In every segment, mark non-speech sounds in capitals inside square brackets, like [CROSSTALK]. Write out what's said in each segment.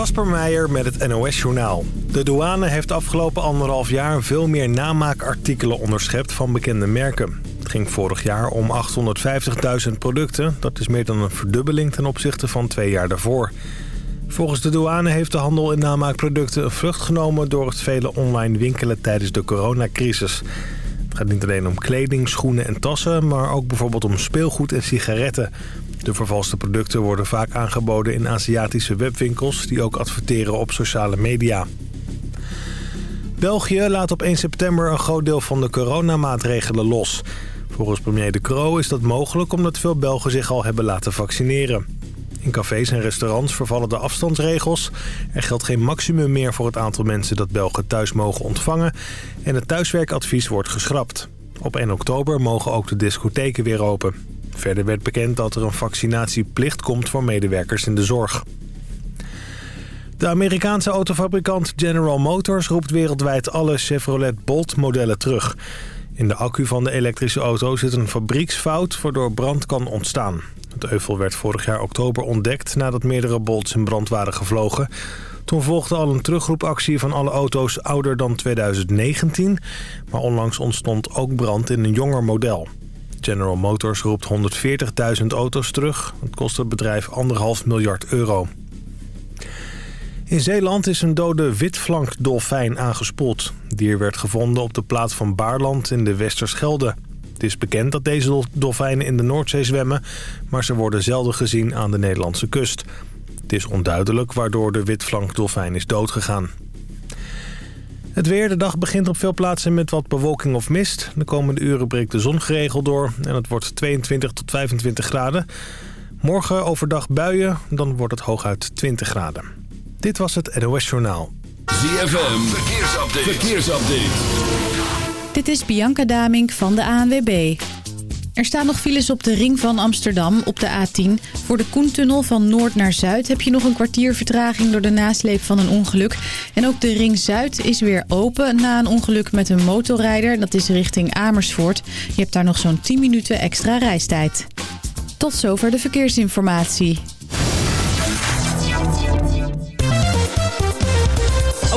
Kasper Meijer met het NOS-journaal. De douane heeft afgelopen anderhalf jaar veel meer namaakartikelen onderschept van bekende merken. Het ging vorig jaar om 850.000 producten. Dat is meer dan een verdubbeling ten opzichte van twee jaar daarvoor. Volgens de douane heeft de handel in namaakproducten een vlucht genomen... door het vele online winkelen tijdens de coronacrisis. Het gaat niet alleen om kleding, schoenen en tassen... maar ook bijvoorbeeld om speelgoed en sigaretten. De vervalste producten worden vaak aangeboden in Aziatische webwinkels... die ook adverteren op sociale media. België laat op 1 september een groot deel van de coronamaatregelen los. Volgens premier De Croo is dat mogelijk omdat veel Belgen zich al hebben laten vaccineren. In cafés en restaurants vervallen de afstandsregels. Er geldt geen maximum meer voor het aantal mensen dat Belgen thuis mogen ontvangen. En het thuiswerkadvies wordt geschrapt. Op 1 oktober mogen ook de discotheken weer open. Verder werd bekend dat er een vaccinatieplicht komt voor medewerkers in de zorg. De Amerikaanse autofabrikant General Motors roept wereldwijd alle Chevrolet Bolt-modellen terug. In de accu van de elektrische auto zit een fabrieksfout waardoor brand kan ontstaan. Het euvel werd vorig jaar oktober ontdekt nadat meerdere Bolts in brand waren gevlogen. Toen volgde al een terugroepactie van alle auto's ouder dan 2019. Maar onlangs ontstond ook brand in een jonger model. General Motors roept 140.000 auto's terug. Het kost het bedrijf 1,5 miljard euro. In Zeeland is een dode witflankdolfijn aangespoeld. Dier werd gevonden op de plaats van Baarland in de Westerschelde. Het is bekend dat deze dolfijnen in de Noordzee zwemmen... maar ze worden zelden gezien aan de Nederlandse kust. Het is onduidelijk waardoor de witflankdolfijn is doodgegaan. Het weer, de dag begint op veel plaatsen met wat bewolking of mist. De komende uren breekt de zon geregeld door en het wordt 22 tot 25 graden. Morgen overdag buien, dan wordt het hooguit 20 graden. Dit was het NOS Journaal. ZFM, verkeersupdate. verkeersupdate. Dit is Bianca Damink van de ANWB. Er staan nog files op de ring van Amsterdam op de A10. Voor de Koentunnel van Noord naar Zuid heb je nog een kwartier vertraging door de nasleep van een ongeluk. En ook de ring Zuid is weer open na een ongeluk met een motorrijder. Dat is richting Amersfoort. Je hebt daar nog zo'n 10 minuten extra reistijd. Tot zover de verkeersinformatie.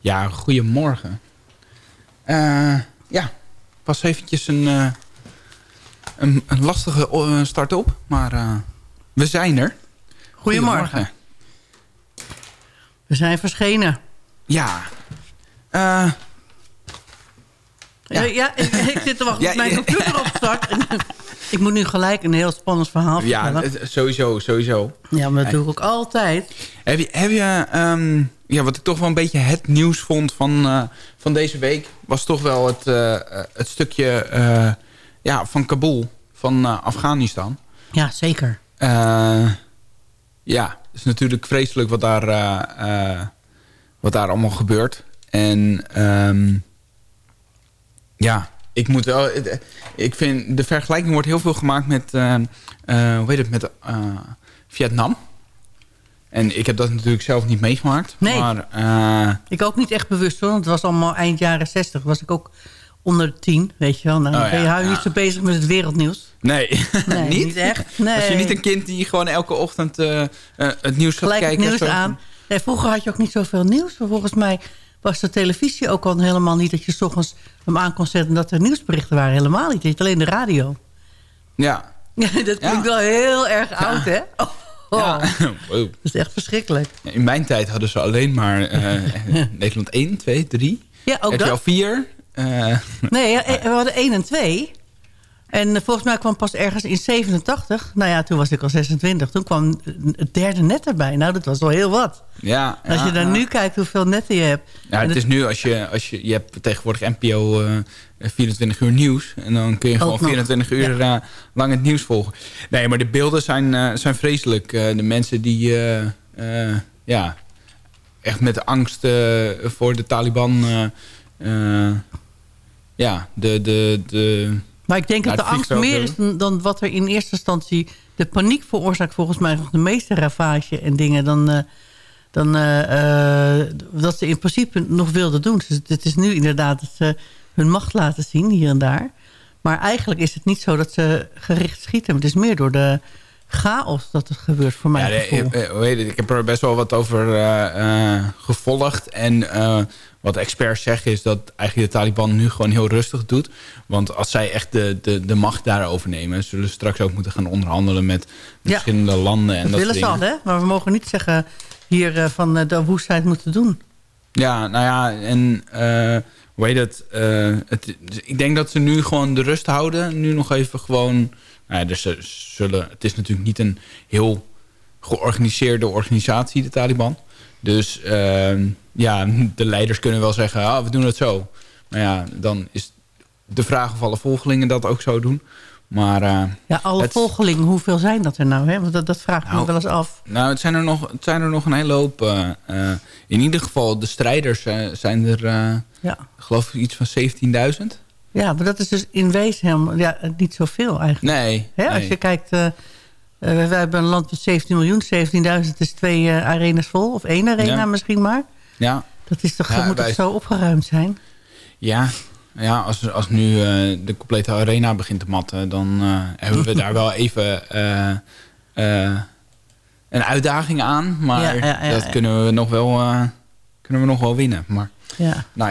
Ja, goedemorgen. Eh, ja, was eventjes een, eh, een, een lastige eh, start-up, maar eh, we zijn er. Goedemorgen. We zijn verschenen. Ja. Eh, Ja, Ja. ja [LAUGHS] ik, ik zit te wachten Ja, tot mijn ja. computer opstart. [LAUGHS] Ik moet nu gelijk een heel spannend verhaal ja, vertellen. het- sowieso, sowieso. Ja, maar dat doe ik ook altijd. Heb je, heb je ehm, ja, wat ik toch wel een beetje het nieuws vond van, eh, van deze week... was toch wel het, eh, het stukje eh, ja, van Kabul, van Afghanistan. Ja, zeker. Ja, het is natuurlijk vreselijk wat daar, wat daar allemaal gebeurt. En ehm, ja, ik moet wel... Ik vind, de vergelijking wordt heel veel gemaakt met, hoe heet het, met Vietnam. En ik heb dat natuurlijk zelf niet meegemaakt. Nee. Maar eh, Ik ook niet echt bewust hoor. want Het was allemaal eind jaren 60. Was ik ook onder de tien, weet je wel. Nou, dan Oh, ben je ja, niet zo bezig met het wereldnieuws. nee, [LAUGHS] Nee, niet? niet echt. Nee. Als je niet een kind die gewoon elke ochtend eh, eh, het nieuws gaat Gelijk het kijken. nieuws zo- aan. Nee, vroeger had je ook niet zoveel nieuws. Maar volgens mij was de televisie ook al helemaal niet... dat je 's ochtends hem aan kon zetten dat er nieuwsberichten waren. Helemaal niet. Je alleen de radio. Ja. [LAUGHS] Ja, dat klinkt wel heel erg oud, hè? Oh, [LAUGHS] ja. [LAUGHS] dat Wow. is echt verschrikkelijk. In mijn tijd hadden ze alleen maar eh, [LAUGHS] Nederland 1, 2, 3. Ja, ook RTL dat. 4. eh, Nee, ja, [LAUGHS] we hadden 1 en 2. En eh, volgens mij kwam pas ergens in 87... nou ja, toen was ik al 26. Toen kwam het derde net erbij. Nou, dat was wel heel wat. ja, Als ja, je dan ja. nu kijkt hoeveel netten je hebt... Ja, het is nu als je, als je... Je hebt tegenwoordig NPO eh 24 uur nieuws. En dan kun je gewoon nog. 24 uur eh, lang het nieuws volgen. Nee, maar de beelden zijn, eh, zijn vreselijk. Eh, de mensen die... eh, eh, ja, echt met angst eh, voor de Taliban... eh, eh, ja, de... de, de Maar ik denk dat de angst meer is dan- wat er in eerste instantie... de paniek veroorzaakt volgens mij nog de meeste ravage en dingen... dan, eh, dan eh, eh, dat ze in principe nog wilden doen. Dus het is nu inderdaad dat ze hun macht laten zien hier en daar. Maar eigenlijk is het niet zo dat ze gericht schieten. Het is meer door de chaos dat het gebeurt voor mijn Ja, gevoel. eh, hoe? Ik heb er best wel wat over eh, eh, gevolgd. En wat experts zeggen is dat eigenlijk de Taliban nu gewoon heel rustig doet. Want als zij echt de, de, de macht daarover nemen... zullen ze straks ook moeten gaan onderhandelen met Ja. verschillende landen. En dat dat willen ze al, hè? Maar we mogen niet zeggen hier van de woestheid moeten doen. Ja, nou ja, en hoe heet eh, het? Ik denk dat ze nu gewoon de rust houden. Nu nog even gewoon... Nou ja, dus ze zullen, het is natuurlijk niet een heel georganiseerde organisatie, de Taliban. Dus eh, ja, de leiders kunnen wel zeggen, ah, we doen het zo. Maar ja, dan is de vraag of alle volgelingen dat ook zo doen. Maar eh, Ja, alle Het- volgelingen, hoeveel zijn dat er nou? Hè? Want dat, dat vraag ik me Nou, wel eens af. nou, het zijn er nog, het zijn er nog een hele hoop. eh, eh, in ieder geval, de strijders zijn er, Ja. geloof ik, iets van 17.000. ja, maar dat is dus in wezen helemaal ja, niet zoveel eigenlijk. Nee, Hè? Als je kijkt, we, we hebben een land met 17 miljoen. 17.000 is twee arenas vol. Of één arena Ja. misschien maar. Ja, Dat is toch, Ja, moet wij- toch zo opgeruimd zijn? ja. Ja als, als nu eh, de complete arena begint te matten... dan eh, hebben we daar wel [LAUGHS] even eh, een uitdaging aan. Maar Ja, ja, ja, dat kunnen we nog wel, kunnen we nog wel winnen. Maar Ja, nou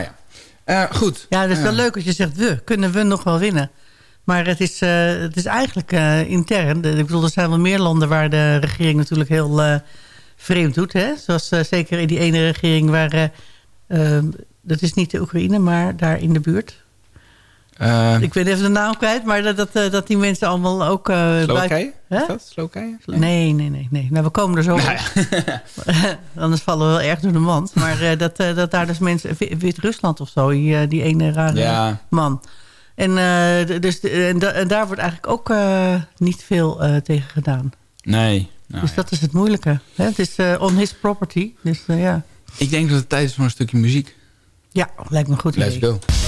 ja. Goed. ja dat is wel leuk als je zegt we. Kunnen we nog wel winnen? Maar het is, het is eigenlijk intern. Ik bedoel, er zijn wel meer landen waar de regering natuurlijk heel vreemd doet. Hè? Zoals zeker in die ene regering waar... dat is niet de Oekraïne, maar daar in de buurt. eh, Ik weet even de naam kwijt, maar dat, dat, eh, dat die mensen allemaal ook... buiten- Slowakije? Dat? Nee, nee, nee. nee. Nou, we komen er zo Nou. [LAUGHS] Anders vallen we wel erg door de mand. Maar dat, dat daar dus mensen... Wit- Wit-Rusland of zo, die, die ene rare Ja. man. En, dus, en, da- en daar wordt eigenlijk ook niet veel tegen gedaan. Nee. Nou, dus ja. dat is het moeilijke. Hè? Het is on his property. Dus ja. Ik denk dat het tijd is voor een stukje muziek. Ja, lijkt me goed Let's idee. go.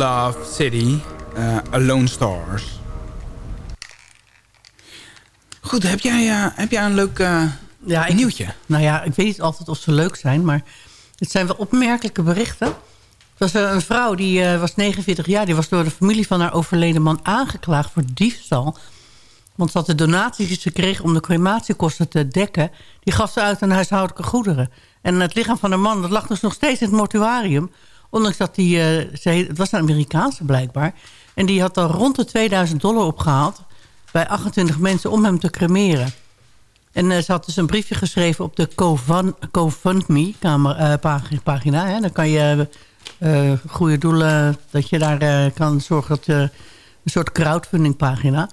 Love City, uh, Alone Stars. Goed, heb jij, uh, heb jij een leuk uh, ja, ik, nieuwtje? Nou ja, ik weet niet altijd of ze leuk zijn, maar het zijn wel opmerkelijke berichten. Het was een vrouw, die was 49 jaar, die was door de familie van haar overleden man aangeklaagd voor diefstal. Want ze had de donaties die ze kreeg om de crematiekosten te dekken... die gaf ze uit aan huishoudelijke goederen. En het lichaam van haar man dat lag dus nog steeds in het mortuarium... Ondanks dat uh, ze, het was een Amerikaanse blijkbaar. En die had al rond de 2000 dollar opgehaald bij 28 mensen om hem te cremeren. En uh, ze had dus een briefje geschreven op de GoFundMe-pagina. Uh, Dan kan je goede doelen, dat je daar kan zorgen dat een soort crowdfunding pagina.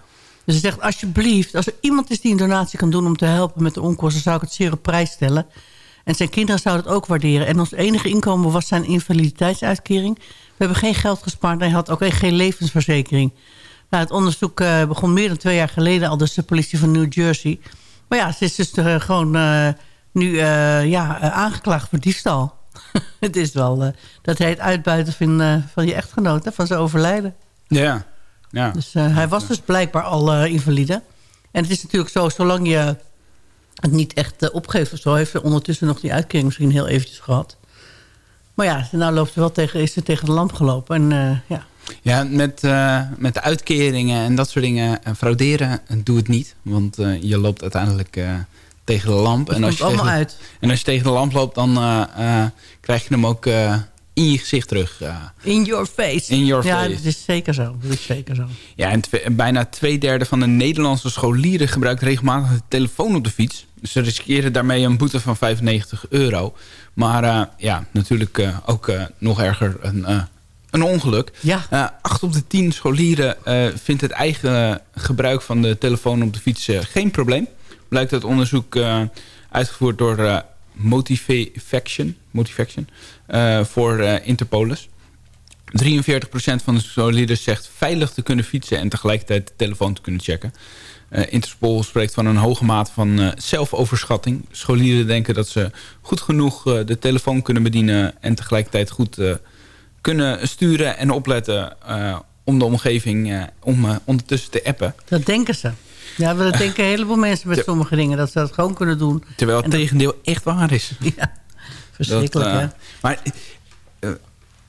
Dus ze zegt, alsjeblieft, als er iemand is die een donatie kan doen om te helpen met de onkosten, zou ik het zeer op prijs stellen. En zijn kinderen zouden het ook waarderen. En ons enige inkomen was zijn invaliditeitsuitkering. We hebben geen geld gespaard. Hij had ook geen levensverzekering. Nou, het onderzoek uh, begon meer dan twee jaar geleden al. Dus de politie van New Jersey. Maar ja, ze is dus uh, gewoon uh, nu ja, aangeklaagd voor diefstal. [LAUGHS] het is wel dat hij het uitbuiten van, van je echtgenoot. Hè, van zijn overlijden. Ja. ja. Dus hij was dus blijkbaar al invalide. En het is natuurlijk zo, zolang je het niet echt opgeeft of zo... heeft ze ondertussen nog die uitkering misschien heel eventjes gehad. Maar ja, nou loopt ze wel tegen, is ze tegen de lamp gelopen. En, uh, ja. ja, met, uh, met de uitkeringen en dat soort dingen frauderen, doe het niet. Want je loopt uiteindelijk tegen de lamp. en als, je tegen, uit. en als je tegen de lamp loopt, dan krijg je hem ook in je gezicht terug. in your face. In your ja, face. dat is zeker zo. Dat is zeker zo. Ja, en bijna twee derde van de Nederlandse scholieren gebruikt regelmatig de telefoon op de fiets. Dus ze riskeren daarmee een boete van 95 euro. Maar uh, ja, natuurlijk uh, ook uh, nog erger een, een ongeluk. Ja. 8 op de 10 scholieren vindt het eigen gebruik van de telefoon op de fiets geen probleem. Blijkt uit onderzoek uitgevoerd door Motivaction, Motivaction voor Interpolis. 43% van de scholieren zegt veilig te kunnen fietsen... en tegelijkertijd de telefoon te kunnen checken. Uh, Interpol spreekt van een hoge mate van zelfoverschatting. Scholieren denken dat ze goed genoeg de telefoon kunnen bedienen... en tegelijkertijd goed kunnen sturen en opletten... om de omgeving om ondertussen te appen. Dat denken ze. Ja, dat denken een heleboel mensen met sommige dingen. Dat ze dat gewoon kunnen doen. Terwijl het tegendeel echt waar is. [LAUGHS] Ja, verschrikkelijk dat, hè. Maar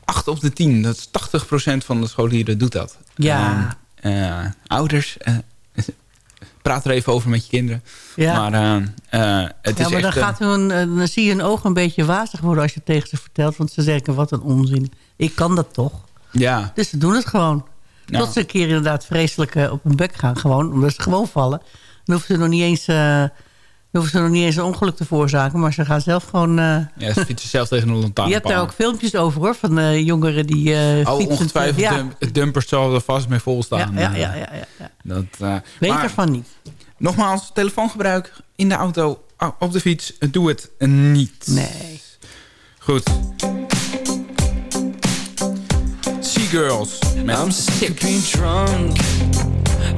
8 op de 10, dat is 80% van de scholieren doet dat. Ja. ouders [LAUGHS] praat er even over met je kinderen. Ja. Maar, uh, het ja, is maar dan, echt, gaat hun, dan zie je hun ogen een beetje wazig worden als je het tegen ze vertelt. Want ze zeggen, wat een onzin. Ik kan dat toch. Ja. Dus ze doen het gewoon. Nou. Tot ze een keer inderdaad vreselijk op hun bek gaan. Gewoon, omdat ze gewoon vallen. Dan hoeven ze nog niet eens... Uh, hoeven ze nog niet eens een ongeluk te veroorzaken. Maar ze gaan zelf gewoon... Uh... Ja, ze fietsen zelf tegen een lantaarnpaal. [LAUGHS] Je hebt daar ook filmpjes over hoor. Van uh, jongeren die uh, oh, ongetwijfeld. Ja. Dumpers zal er vast mee vol staan. Ja, ja, ja. ja, ja. Dat, Weet maar, ervan niet. Nogmaals, telefoongebruik in de auto, op de fiets. Doe het niet. Nee. Goed. Girls. Met I'm sick of being drunk.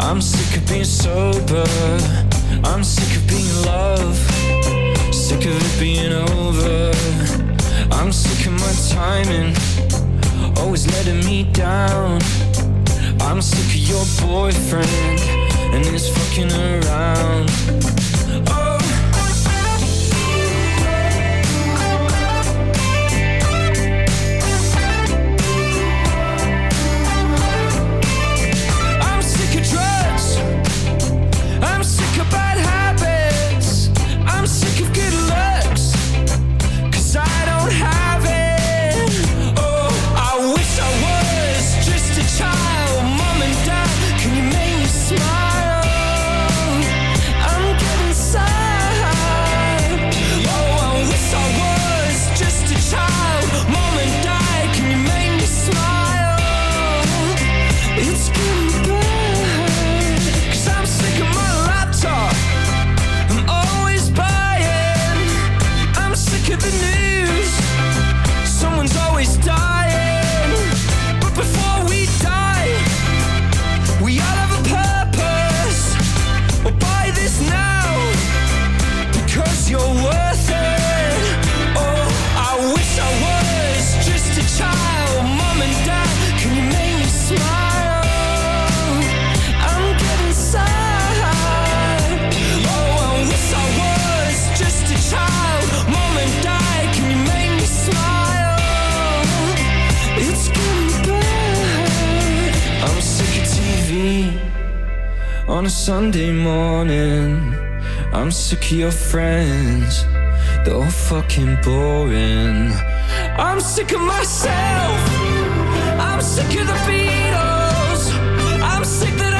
I'm sick of being sober. I'm sick of being in love. Sick of it being over. I'm sick of my timing. Always letting me down. I'm sick of your boyfriend. And his fucking around. sick of your friends, they're all fucking boring. I'm sick of myself, I'm sick of the Beatles, I'm sick that I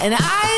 And I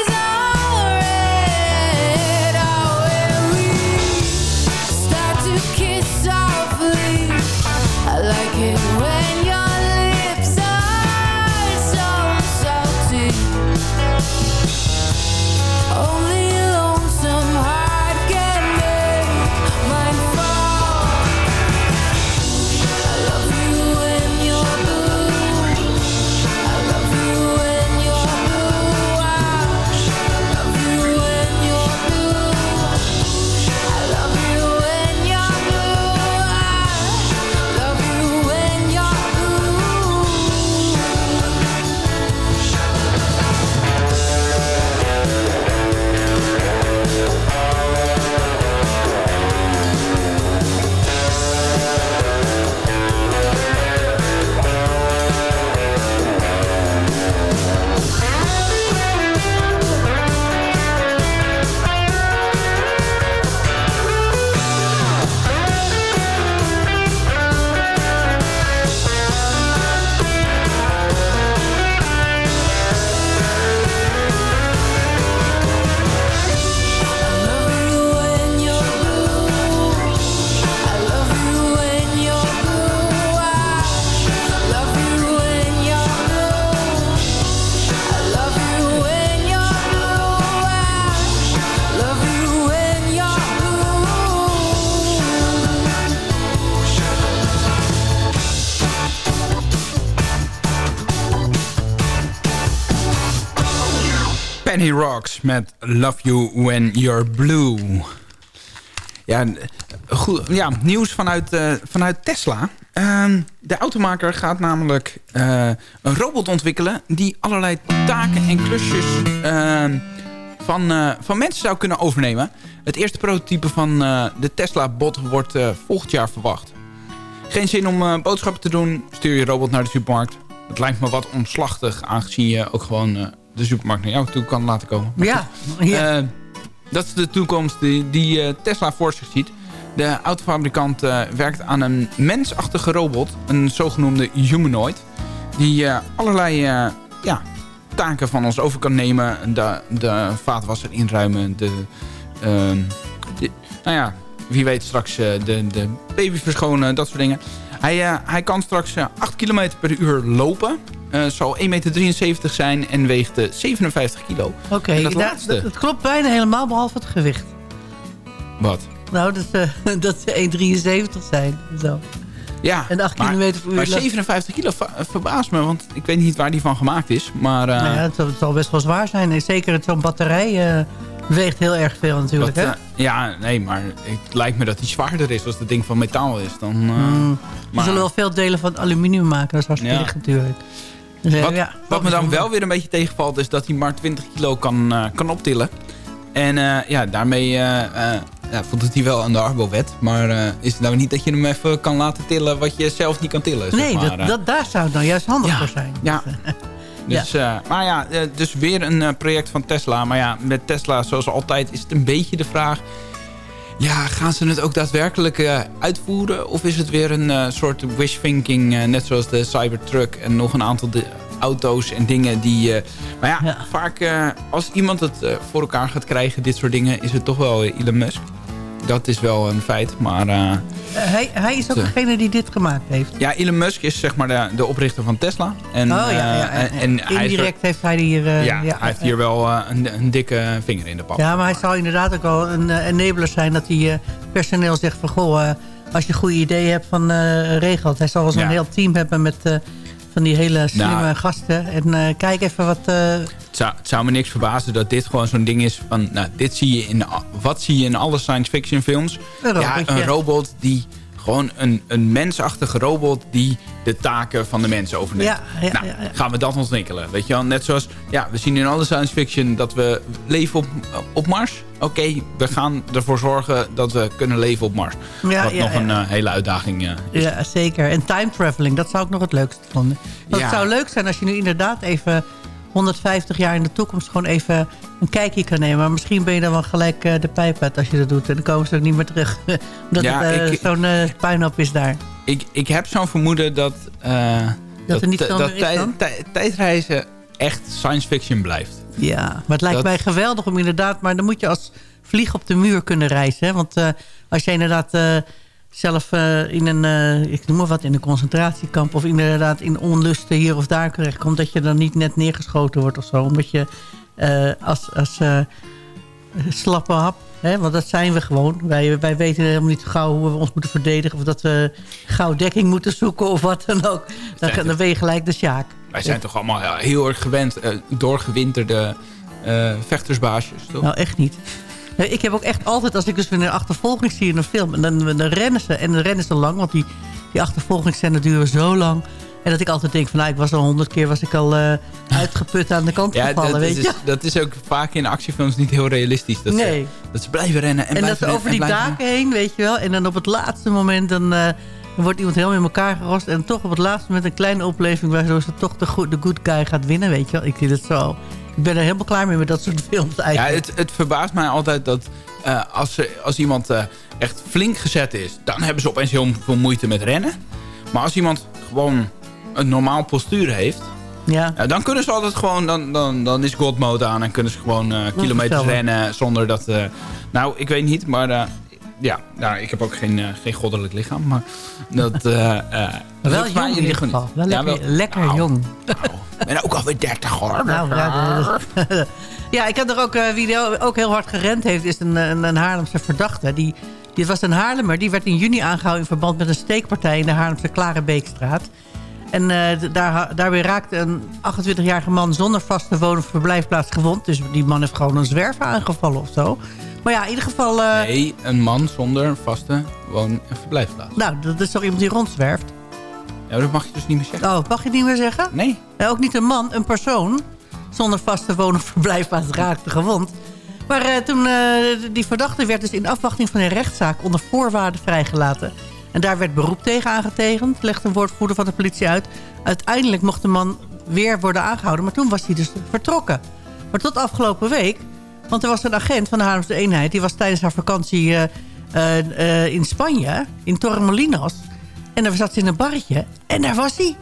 He Rocks met Love You When You're Blue. Ja, goed, ja nieuws vanuit, eh, vanuit Tesla. Ehm, de automaker gaat namelijk eh, een robot ontwikkelen... die allerlei taken en klusjes ehm, van, eh, van mensen zou kunnen overnemen. Het eerste prototype van de Tesla-bot wordt volgend jaar verwacht. Geen zin om boodschappen te doen? Stuur je robot naar de supermarkt. Het lijkt me wat omslachtig, aangezien je ook gewoon de supermarkt naar jou toe kan laten komen. Ja. Eh, dat is de toekomst die, die eh, Tesla voor zich ziet. De autofabrikant eh, werkt aan een mensachtige robot, een zogenoemde humanoid... die allerlei ja, taken van ons over kan nemen. De, de vaatwasser inruimen, de, ehm, de, Nou ja, wie weet straks de, de baby verschonen, dat soort dingen. Hij, hij kan straks 8 km per uur lopen... Eh, zal 1,73 meter zijn en weegt eh, 57 kilo. Oké, dat laatste? dat, dat klopt bijna helemaal, behalve het gewicht. Wat? Nou, dat, eh, [LAUGHS] dat ze 1,73 zijn. Zo. Ja, En 8 maar- kilometer uur. Maar 57 kilo ver- verbaast me, want ik weet niet waar die van gemaakt is. Maar eh, nou ja, het, zal, het zal best wel zwaar zijn. Zeker het- zo'n batterij eh, weegt heel erg veel natuurlijk. hè? eh, ja, nee, maar het lijkt me dat die zwaarder is als het ding van metaal is. Dan, eh, Mm. Maar- zullen wel veel delen van aluminium maken. Dat is hartstikke Ja. natuurlijk. Dus, Wat, ja, wat me dan wel weer een beetje tegenvalt, is dat hij maar 20 kilo kan, eh, kan optillen. En eh, ja, daarmee eh, ja, voldoet hij wel aan de Arbo-wet. Maar is het nou niet dat je hem even kan laten tillen wat je zelf niet kan tillen? zeg Nee, maar, dat, dat, daar zou het nou juist handig Ja. voor zijn. Ja. [LAUGHS] Dus, maar ja, dus weer een project van Tesla. Maar ja, met Tesla, zoals altijd, is het een beetje de vraag... Ja, gaan ze het ook daadwerkelijk eh, uitvoeren? Of is het weer een eh, soort wish-thinking, eh, net zoals de Cybertruck... en nog een aantal auto's en dingen die... maar ja, Ja. vaak als iemand het voor elkaar gaat krijgen, dit soort dingen... is het toch wel Elon Musk. Dat is wel een feit, maar... eh, hij, hij is ook degene die dit gemaakt heeft. ja, Elon Musk is zeg maar de, de oprichter van Tesla. En, oh ja, ja, ja. eh, en, Indirect heeft hij hier... eh, ja, hij heeft hier wel een, een dikke vinger in de pap. Ja, maar hij zou inderdaad ook wel een enabler zijn... dat hij personeel zegt van... goh, als je goede ideeën hebt van regelt. Hij zal wel zo'n heel team hebben met van die hele slimme Nou. gasten. En eh, kijk even wat... eh, Het, zou, het zou me niks verbazen dat dit gewoon zo'n ding is van... Nou, dit zie je in, wat zie je in alle science fiction films? Een ja, een robot die... Gewoon een, een mensachtige robot die de taken van de mens overneemt. Ja, ja, nou, ja, gaan we dat ontwikkelen. Weet je wel? Net zoals, ja, we zien in alle science fiction dat we leven op, op Mars. Oké, we gaan ervoor zorgen dat we kunnen leven op Mars. Wat nog een eh, hele uitdaging eh, is. Ja, zeker. En time traveling, dat zou ik nog het leukste vinden. Ja. Het zou leuk zijn als je nu inderdaad even 150 jaar in de toekomst... gewoon even een kijkje kan nemen. Maar misschien ben je dan wel gelijk eh, de pijp uit als je dat doet. En dan komen ze ook niet meer terug. [LAUGHS] Omdat Ja, het eh, zo'n eh, puinhoop is daar. Ik, ik heb zo'n vermoeden dat... eh, er niet dat is dan? tij- tijdreizen echt science fiction blijft. Ja, maar het lijkt Dat- mij geweldig om inderdaad... maar dan moet je als vlieg op de muur kunnen reizen. Hè? Want als je inderdaad zelf eh, in een... eh, ik noem maar wat, in een concentratiekamp... of inderdaad in onlusten hier of daar terechtkomt... dat je dan niet net neergeschoten wordt of zo. Omdat je eh, als, als slappe hap... Hè? Want dat zijn we gewoon. Wij, wij weten helemaal niet gauw hoe we ons moeten verdedigen... of dat we gauw dekking moeten zoeken of wat dan ook. Dan, dan ben je gelijk de sjaak. Wij zijn toch allemaal heel erg gewend. doorgewinterde vechtersbaasjes. Toch? Nou, echt niet. Ik heb ook echt altijd, als ik dus weer een achtervolging zie in een film... dan, dan rennen ze, en dan rennen ze lang... want die, die achtervolgingsscènes duren zo lang... en dat ik altijd denk van, nou, ik was al honderd keer... was ik al eh, [LAUGHS] uitgeput aan de kant ja, gevallen, dat, weet is, je? dat is ook vaak in actiefilms niet heel realistisch. Dat, Nee. ze, dat ze blijven rennen en, En, dat ze over die daken heen, weet je wel... en dan op het laatste moment... dan, eh, dan wordt iemand helemaal in elkaar gerost... en toch op het laatste moment een kleine opleving... waardoor ze toch de good, de good guy gaat winnen, weet je wel? Ik vind het zo... Ik ben er helemaal klaar mee met dat soort films Ja, het, het verbaast mij altijd dat eh, als, ze, als iemand eh, echt flink gezet is... dan hebben ze opeens heel veel moeite met rennen. Maar als iemand gewoon een normaal postuur heeft... ja. Ja, dan kunnen ze altijd gewoon, dan, dan, dan is God mode aan en kunnen ze gewoon eh, kilometers rennen zonder dat... eh, nou, ik weet niet, maar eh, ja, nou, ik heb ook geen, eh, geen goddelijk lichaam, maar dat... eh eh, [LAUGHS] Wel jong in ieder geval. Wel Ja, lekker, wel- lekker nou, jong. nou, ik ben ook alweer 30 hoor. Nou, ja, [LAUGHS] ik heb er ook, wie er ook heel hard gerend heeft, is een, een, een Haarlemse verdachte. Die, die was een Haarlemmer, die werd in juni aangehouden in verband met een steekpartij in de Haarlemse Klarenbeekstraat. En d- daar, daarbij raakte een 28-jarige man zonder vaste woon- of verblijfplaats gewond. Dus die man heeft gewoon een zwerver aangevallen of zo. Maar ja, in ieder geval... eh, Nee, een man zonder vaste woon- en verblijfplaats. Nou, dat is toch iemand die rondzwerft? Ja, dat mag je dus niet meer zeggen. Oh, mag je het niet meer zeggen? Nee. Ja, ook niet een man, een persoon. Zonder vaste woon- of verblijfplaats raakte gewond. Maar eh, toen, eh, die verdachte werd dus in afwachting van een rechtszaak onder voorwaarden vrijgelaten. En daar werd beroep tegen aangetekend, legt een woordvoerder van de politie uit. Uiteindelijk mocht de man weer worden aangehouden, maar toen was hij dus vertrokken. Maar tot afgelopen week, want er was een agent van de Haarlemse eenheid... die was tijdens haar vakantie eh, eh, eh, in Spanje, in Torremolinos. En daar zat ze in een barretje. En daar was hij.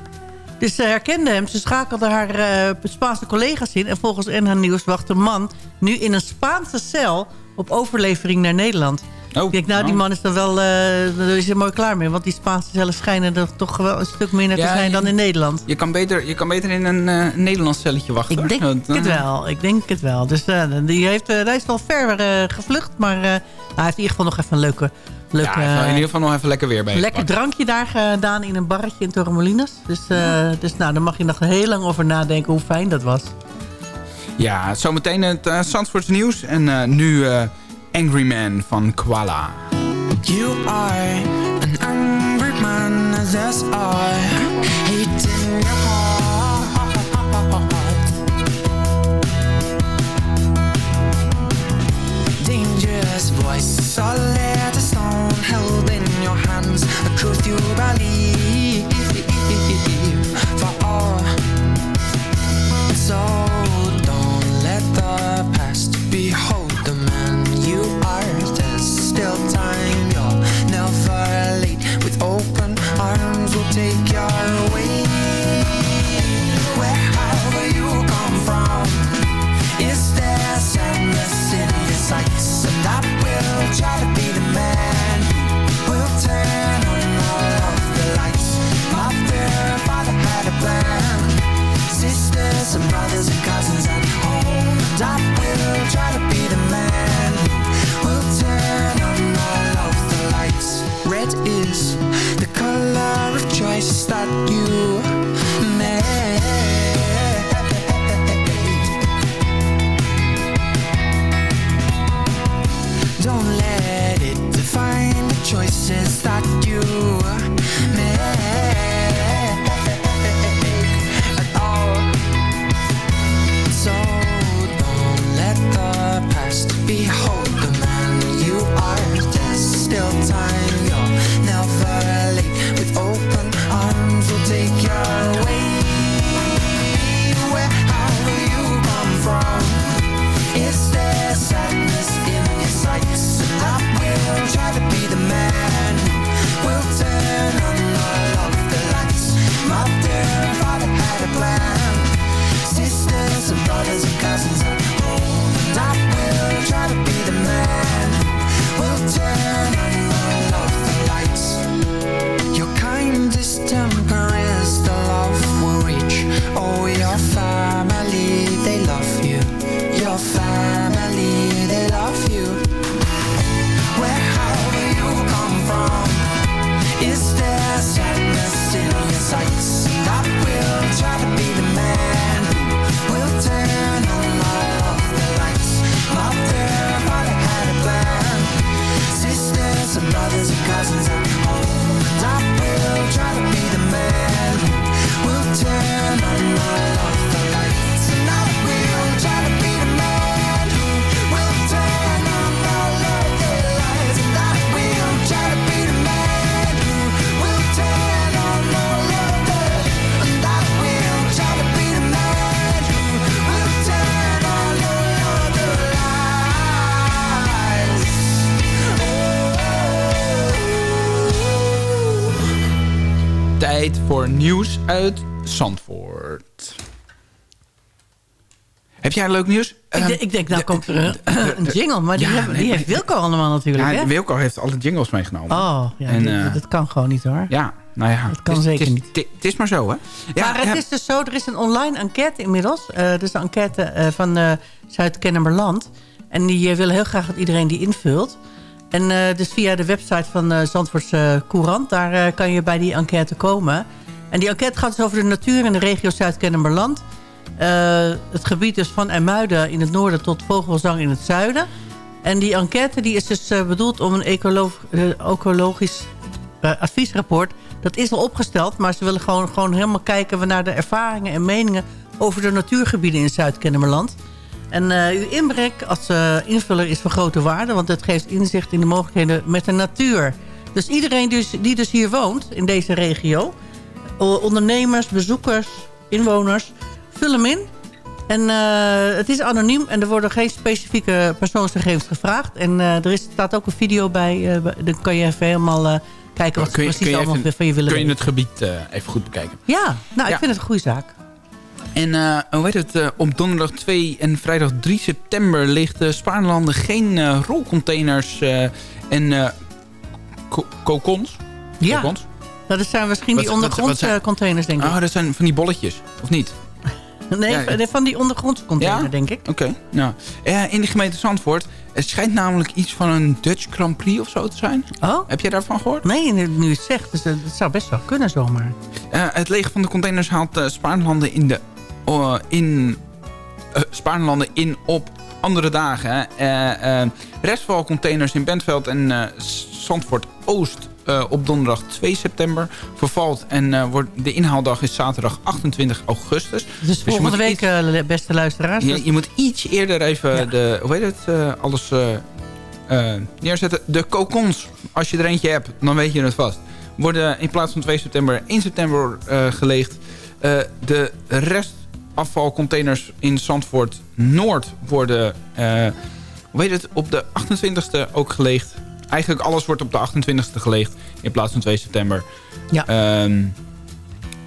Dus ze herkende hem. Ze schakelde haar Spaanse collega's in. En volgens NH Nieuws wacht de man nu in een Spaanse cel... op overlevering naar Nederland. Oh, ik denk, nou, die nou. man is er wel... daar is er mooi klaar mee. Want die Spaanse cellen schijnen er toch wel een stuk minder te zijn je- dan in Nederland. Je kan beter, je kan beter in een eh, Nederlands celletje wachten. Ik denk Dat, eh, het wel. Ik denk het wel. Dus die heeft, hij is wel ver gevlucht. Maar hij heeft in ieder geval nog even een leuke... leuke Ja, in ieder geval nog even lekker weer bij. Lekker drankje daar gedaan in een barretje in Torremolinos. Dus, dus nou, daar mag je nog heel lang over nadenken hoe fijn dat was. Ja, zometeen het uh, Zandvoorts nieuws. En nu Angry Man van Koala. You are an angry man, that's I hate in your heart. Dangerous voice, letter stone held in your hands, a truth you believe. Open arms, we'll take your way. Wherever you come from, is there sadness in your sights? And I will try to be the man will turn on all of the lights. My dear father had a plan. Sisters and brothers and cousins at home. And I will try to be the man will turn on all of the lights. Red is that you made. Don't let it define the choices that you nieuws uit Zandvoort. Heb jij leuk nieuws? Ik, de- ik denk, nou komt er een, een jingle. Maar die, ja, hebben- die heeft Wilco allemaal natuurlijk, Ja, hè? Wilco heeft alle jingles meegenomen. Oh, ja, En, eh, dat kan gewoon niet, hoor. Ja, nou ja. Dat kan zeker niet. Het is maar zo, hè? Ja, maar het ja, is dus zo, er is een online enquête inmiddels. Eh dus een enquête eh, van eh Zuid-Kennemerland. En die eh, willen heel graag dat iedereen die invult. En eh, dus via de website van eh Zandvoortse Courant... daar eh, kan je bij die enquête komen. En die enquête gaat dus over de natuur in de regio Zuid-Kennemerland. Eh, het gebied dus van IJmuiden in het noorden tot Vogelzang in het zuiden. En die enquête die is dus eh, bedoeld om een eh, ecologisch adviesrapport. Dat is al opgesteld, maar ze willen gewoon, gewoon helemaal kijken... naar de ervaringen en meningen over de natuurgebieden in Zuid-Kennemerland. En uw inbrek als invuller is van grote waarde... want het geeft inzicht in de mogelijkheden met de natuur. Dus iedereen dus, die dus hier woont, in deze regio... o- ondernemers, bezoekers, inwoners... vul hem in En eh, het is anoniem en er worden geen specifieke persoonsgegevens gevraagd. En eh, er is, staat ook een video bij. eh, dan kan je even helemaal eh, kijken wat ze precies kun je, allemaal even- van je willen kun je het gebied eh, even goed bekijken. Ja, nou, Ja. ik vind het een goede zaak. En eh, hoe heet het? eh, op donderdag 2 en vrijdag 3 september ligt de Spaarlanden geen eh, rolcontainers eh, en eh ko- kokons. Ja, Kokons? Dat zijn misschien Wat- die ondergrondse zijn- containers, denk ik. Oh, dat zijn van die bolletjes, of niet? [LAUGHS] nee, ja, ja. van- die ondergrondse container, Ja? denk ik. Oké, nou. Eh, in de gemeente Zandvoort, het schijnt namelijk iets van een Dutch Grand Prix of zo te zijn. Oh? Heb jij daarvan gehoord? Nee, nu, het zegt, dus, eh, het zou best wel kunnen zomaar. Eh, het leger van de containers haalt eh Spaarlanden in de oh, in eh, Spaarlanden in op andere dagen. Eh eh restvalcontainers in Bentveld en eh, Eh, op donderdag 2 september vervalt. En eh, wordt, de inhaaldag is zaterdag 28 augustus. Dus, je volgende week, iets- eh, beste luisteraars. Je, dus- je moet iets eerder even Ja. de, hoe heet het, alles neerzetten. De kokons, als je er eentje hebt, dan weet je het vast. Worden in plaats van 2 september 1 september geleegd. De restafvalcontainers in Zandvoort Noord worden, hoe heet het, op de 28e ook geleegd. Eigenlijk alles wordt op de 28e geleegd in plaats van 2 september. Ja. Ehm,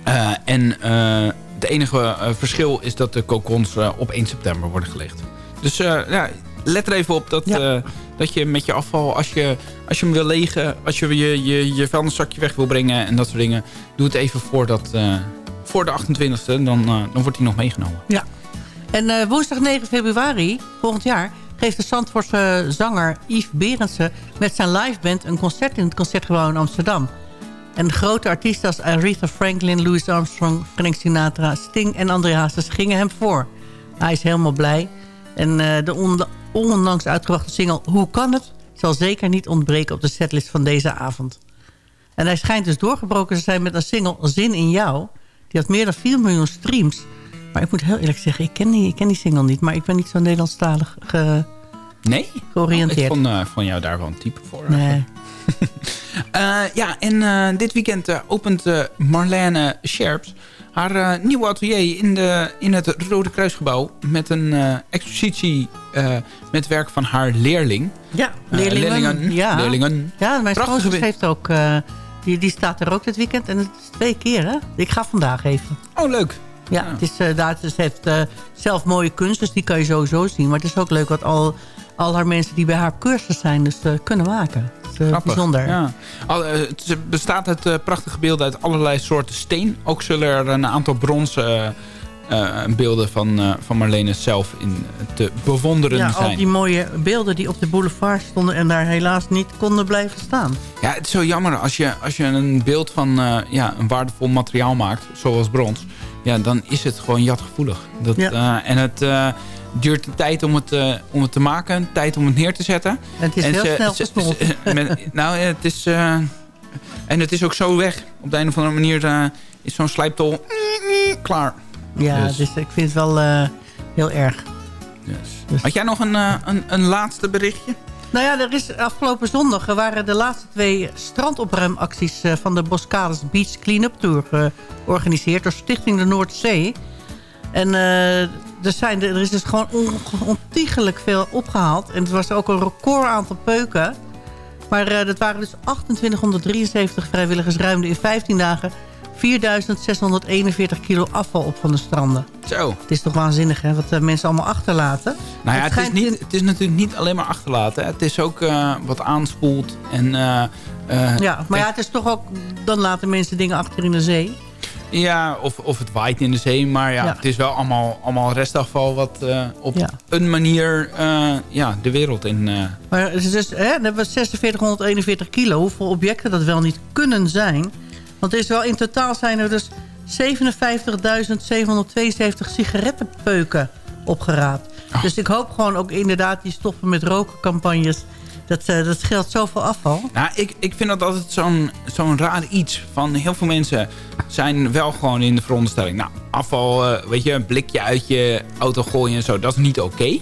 eh, en eh het enige eh, verschil is dat de kokons op 1 september worden gelegd. Dus ja, let er even op dat, Ja. dat je met je afval, als je, als je hem wil legen... als je je, je, je vuilniszakje weg wil brengen en dat soort dingen... doe het even voor, dat, voor de 28e, dan, dan wordt hij nog meegenomen. Ja. En woensdag 9 februari volgend jaar geeft de Zandvoortse zanger Yves Berendsen met zijn liveband een concert in het Concertgebouw in Amsterdam. En grote artiesten als Aretha Franklin, Louis Armstrong, Frank Sinatra, Sting en André Hazes gingen hem voor. Hij is helemaal blij. En eh, de on- onlangs uitgebrachte single Hoe kan het? zal zeker niet ontbreken op de setlist van deze avond. En hij schijnt dus doorgebroken te zijn met een single Zin in jou. Die had meer dan 4 miljoen streams. Maar ik moet heel eerlijk zeggen, ik ken die, ik ken die single niet. Maar ik ben niet zo Nederlandstalig ge, Nee? georiënteerd. Ik vond, eh, vond jou daar wel een type voor. nee. [LAUGHS] Eh, ja, en eh, dit weekend opent Marlene Scherps haar eh, nieuwe atelier in, de, in het Rode Kruisgebouw... met een eh, expositie met werk van haar leerling. Ja, leerlingen. leerlingen. Ja. leerlingen. ja, mijn schoonzus heeft ook... die, die staat er ook dit weekend. En het is twee keer, hè? Ik ga vandaag even. Oh, leuk. Ja, Ja. Het is, eh, daar, ze heeft eh, zelf mooie kunst, dus die kan je sowieso zien. Maar het is ook leuk wat al, al haar mensen die bij haar cursus zijn, dus eh, kunnen maken. Grappig. bijzonder. Ja. Al, het bestaat uit prachtige beelden uit allerlei soorten steen. Ook zullen er een aantal bronzen beelden van, van Marlene zelf in te bewonderen Ja, zijn. al die mooie beelden die op de boulevard stonden en daar helaas niet konden blijven staan. Ja, het is zo jammer als je, als je een beeld van ja, een waardevol materiaal maakt, zoals brons. Ja, dan is het gewoon jatgevoelig. Dat, Ja. eh, en het eh, duurt de tijd om het, eh, om het te maken, tijd om het neer te zetten. En het is en heel ze- snel [LAUGHS] nou, het is... eh, en het is ook zo weg. Op de een of andere manier is zo'n slijptol [LAUGHS] klaar. Ja, Dus- dus ik vind het wel heel erg. Yes. Dus- Had jij nog een, een, een laatste berichtje? Nou ja, er is afgelopen zondag waren de laatste twee strandopruimacties eh, van de Boscades Beach Cleanup Tour georganiseerd door Stichting de Noordzee. En eh, er, zijn, er is dus gewoon on, ontiegelijk veel opgehaald. En het was ook een record aantal peuken. Maar eh, dat waren dus 2873 vrijwilligers ruimden in 15 dagen 4641 kilo afval op van de stranden. Zo. Het is toch waanzinnig hè, wat eh, mensen allemaal achterlaten. Nou ja, Het het is, niet, het is natuurlijk niet alleen maar achterlaten. hè. Het is ook eh, wat aanspoelt. En, eh, Ja, maar ja, het is toch ook... Dan laten mensen dingen achter in de zee. ja, of, of het waait in de zee. Maar ja, Ja. het is wel allemaal, allemaal restafval wat op Ja. een manier ja, de wereld in... Maar het is dus, hè, hebben we 4641 kilo. Hoeveel objecten dat wel niet kunnen zijn. Want er is wel in totaal zijn er dus 57.772 sigarettenpeuken opgeraapt. Oh. Dus ik hoop gewoon ook inderdaad die stoppen met rokencampagnes. Dat, eh, dat scheelt zoveel afval. Nou, ik, ik vind dat altijd zo'n zo'n raar iets. Van heel veel mensen zijn wel gewoon in de veronderstelling. Nou, afval, eh, weet je, een blikje uit je auto gooien en zo. Dat is niet oké.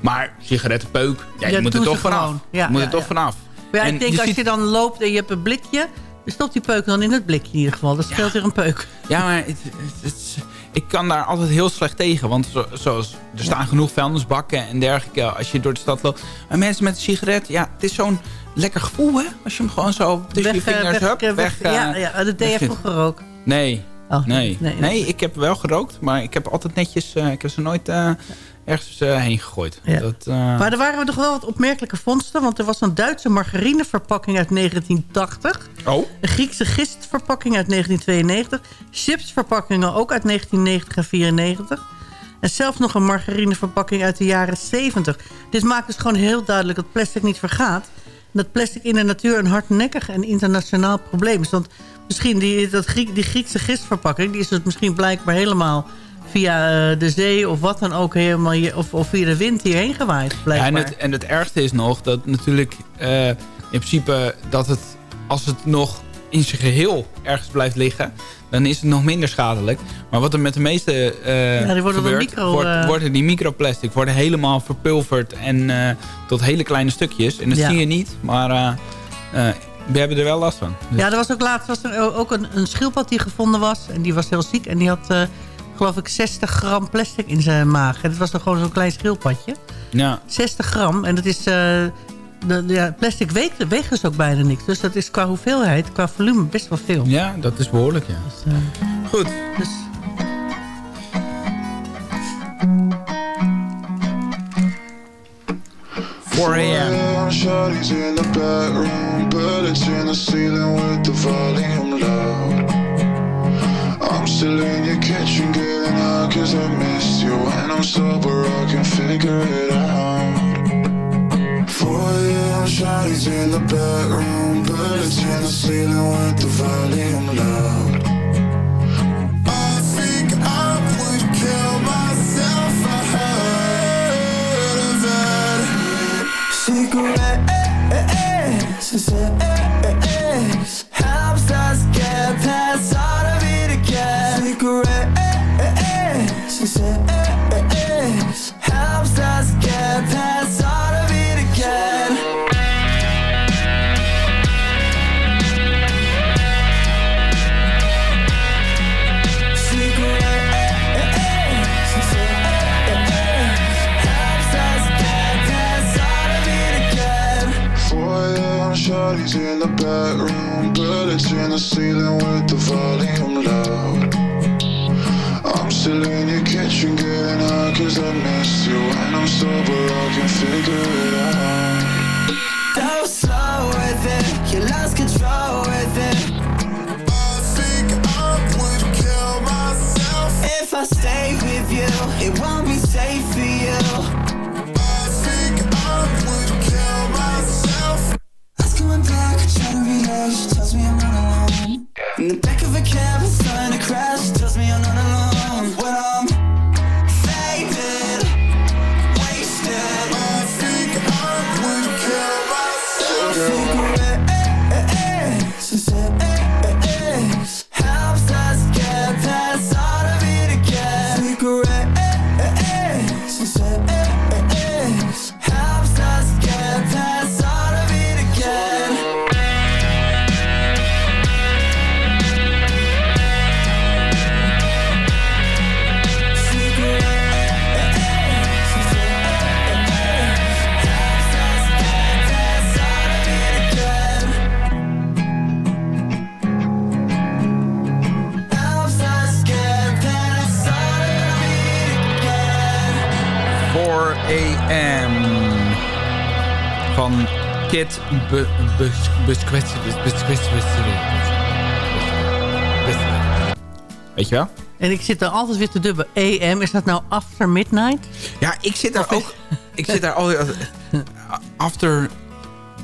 Maar sigarettenpeuk, ja, je Ja, moet er toch vanaf. Ja, je moet ja, er toch vanaf. En ik denk als ziet- je dan loopt en je hebt een blikje... stopt die peuk dan in het blikje in ieder geval. Dat scheelt weer een peuk. Ja, maar het, het- ik kan daar altijd heel slecht tegen. Want zo, zoals, er staan genoeg vuilnisbakken en dergelijke als je door de stad loopt. Maar mensen met een sigaret, ja, het is zo'n lekker gevoel, hè? Als je hem gewoon zo tussen je Weg, eh, vingers weg, hup, eh, weg... weg- eh, ja, ja, dat deed je weg- vroeger ook. Nee, Oh, nee. nee, ik heb wel gerookt, maar ik heb altijd netjes... ik heb ze nooit ergens eh, heen gegooid. Ja. Dat, eh, Maar er waren nog wel wat opmerkelijke vondsten. Want er was een Duitse margarineverpakking uit 1980. Oh, Een Griekse gistverpakking uit 1992. Chipsverpakkingen ook uit 1990 en 94. En zelfs nog een margarineverpakking uit de jaren 70. Dit maakt dus gewoon heel duidelijk dat plastic niet vergaat. En dat plastic in de natuur een hardnekkig en internationaal probleem is. Want misschien die, dat Griek, die Griekse gistverpakking... die is dus misschien blijkbaar helemaal via eh, de zee of wat dan ook... Helemaal hier, of, of via de wind hierheen gewaaid. Ja, Blijkbaar. en, het, en het ergste is nog dat natuurlijk eh, in principe dat het als het nog in zijn geheel ergens blijft liggen, dan is het nog minder schadelijk. Maar wat er met de meeste eh Ja, worden dan gebeurt, micro, wordt, worden die microplastic worden helemaal verpulverd en tot hele kleine stukjes. En dat Ja. zie je niet, maar we hebben er wel last van. Dus- Ja, er was ook laatst was er ook een, een schildpad die gevonden was. En die was heel ziek. En die had, geloof ik, 60 gram plastic in zijn maag. En het was dan gewoon zo'n klein schildpadje. ja. 60 gram. En dat is... eh, de, de- ja, plastic weegt, weegt dus ook bijna niks. Dus dat is qua hoeveelheid, qua volume best wel veel. ja, dat is behoorlijk, ja. Dus, eh, Goed. dus 4 a.m. Shorty's in the bedroom, bullets in the ceiling with the volume loud. Still in your kitchen getting high cause I missed you. When I'm sober, I can figure it out. 4 a.m. Shorty's in the bedroom, bullets in the ceiling with the volume loud. I think I would kill myself. I heard of it. Cigarettes, helps ceiling Busquets- Busquets- Busquets. Weet je wel? En ik zit er altijd weer te dubben. AM, is dat nou after midnight? Ja, ik zit daar ook... Ik zit daar al... After...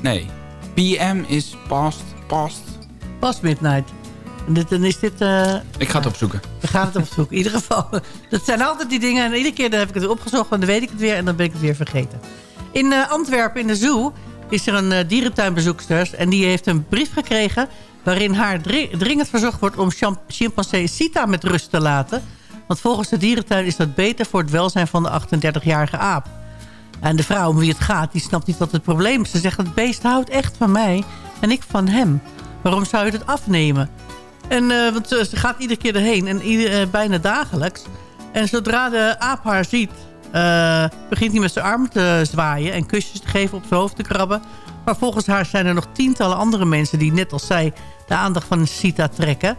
Nee. PM is past... Past... Past midnight. En dit, dan is dit... eh, Ik ga het opzoeken. we gaan het opzoeken. In ieder geval, [LAUGHS] dat zijn altijd die dingen. En iedere keer dan heb ik het opgezocht en dan weet ik het weer. En dan ben ik het weer vergeten. In eh, Antwerpen, in de zoo, is er een eh, dierentuinbezoekster. En die heeft een brief gekregen waarin haar dri- dringend verzocht wordt... om chimpansee Sita met rust te laten. Want volgens de dierentuin is dat beter voor het welzijn van de 38-jarige aap. En de vrouw om wie het gaat, die snapt niet wat het probleem is. Ze zegt, het beest houdt echt van mij en ik van hem. Waarom zou je het afnemen? En, eh, want ze, gaat iedere keer erheen. En eh, bijna dagelijks. En zodra de aap haar ziet... eh, begint hij met zijn armen te zwaaien... en kusjes te geven op zijn hoofd te krabben. Maar volgens haar zijn er nog tientallen andere mensen... die net als zij de aandacht van Sita trekken.